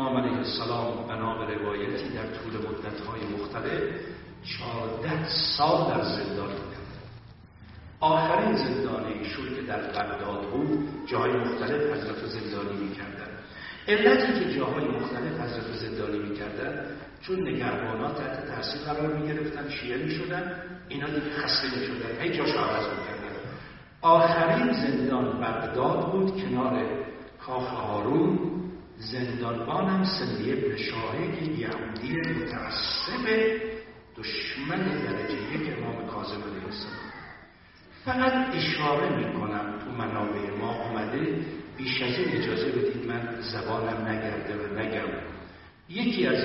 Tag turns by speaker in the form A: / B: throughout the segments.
A: امام علیه السلام بنا به روایتی در طول مدتهای مختلف چهارده سال در زندان بودند. آخرین زندان ایشون که در بغداد بود جاهای مختلف حضرت زندانی می‌کردن علتی که جاهای مختلف حضرت زندانی می‌کردن چون نگهبانات تحت تحصیل قرار می‌گرفتن شیعه می‌شدن اینا دیگه خسته می‌شدن هی جاش عوض می‌کردن. آخرین زندان بغداد بود کنار کاخ هارون زندانبانم ابن شاهی که یهودی متعصب دشمن درجه یک امام کاظم علیه السلام. فقط اشاره می‌کنم تو منابع ما آمده بیش از این اجازه بدید من زبانم نگرده و نگم. یکی از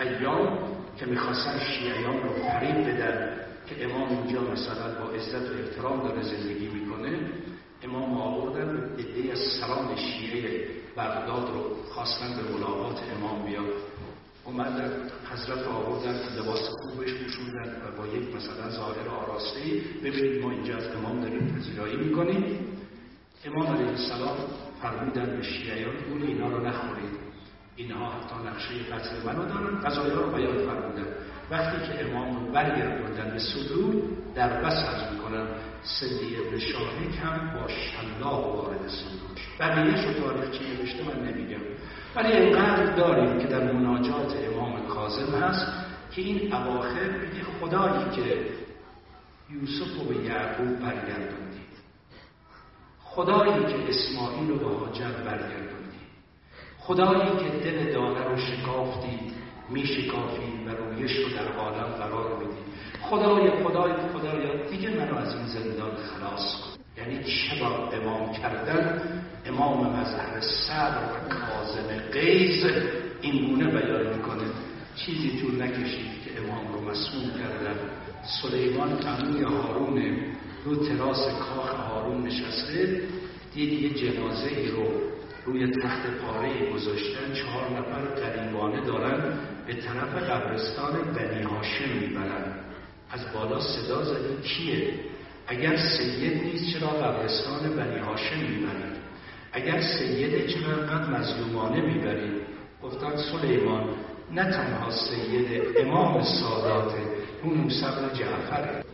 A: ایام که می‌خواستن شیعیان رو فریب بدن که امام اینجا مثلا با عزت و احترام داره زندگی می‌کنه امام آوردن عده از سران شیعه بغداد رو. خواستن به ملاقات امام بیاد. اومدن حضرت آوردن لباس خوبش پوشوندن و با یک مثلا ظاهر آراسته ببینید ما اینجا از امام داریم پذیرایی می‌کنیم. امام علیه السلام فرمودن به شیعیان اون اینا رو نخورید. اینها حتی نقشه قتل منو دارن. قضایا رو بیان فرمودن وقتی که امام رو برگردوندن به صدور در بس از می‌کنن سندی ابن شاهک هم با شلاق وارد صدور شد بقیهش رو تاریخ ولی اینقدر داریم که در مناجات امام کاظم هست که این اواخر میگه خدایی که یوسف و یعقوب برگردوندید. خدایی که اسماعیل و به هاجر برگردوندید. خدایی که دل دانه رو شکافتید می شکافید و رویش رو در عالم قرار می‌دید. خدای خدای خدایا دیگه منو از این زندان خلاص کن یعنی چه با امام کردن امام مظهر صبر و کازم قیز این گونه بیان می‌کنه. چیزی طول نکشید که امام رو مسئول کردن. سلیمان عموی هارون رو تراس کاخ هارون نشسته دید یه جنازه ای رو روی تخت پاره گذاشتن. چهار نفر قریبانه دارن به طرف قبرستان بنی هاشم می‌برن. از بالا صدا زده کیه؟ اگر سید نیست چرا قبرستان بنی هاشم می‌برید اگر سیده چرا انقدر مظلومانه می‌برید گفتن سلیمان نه تنها سید امام ساداته اون موسی جعفره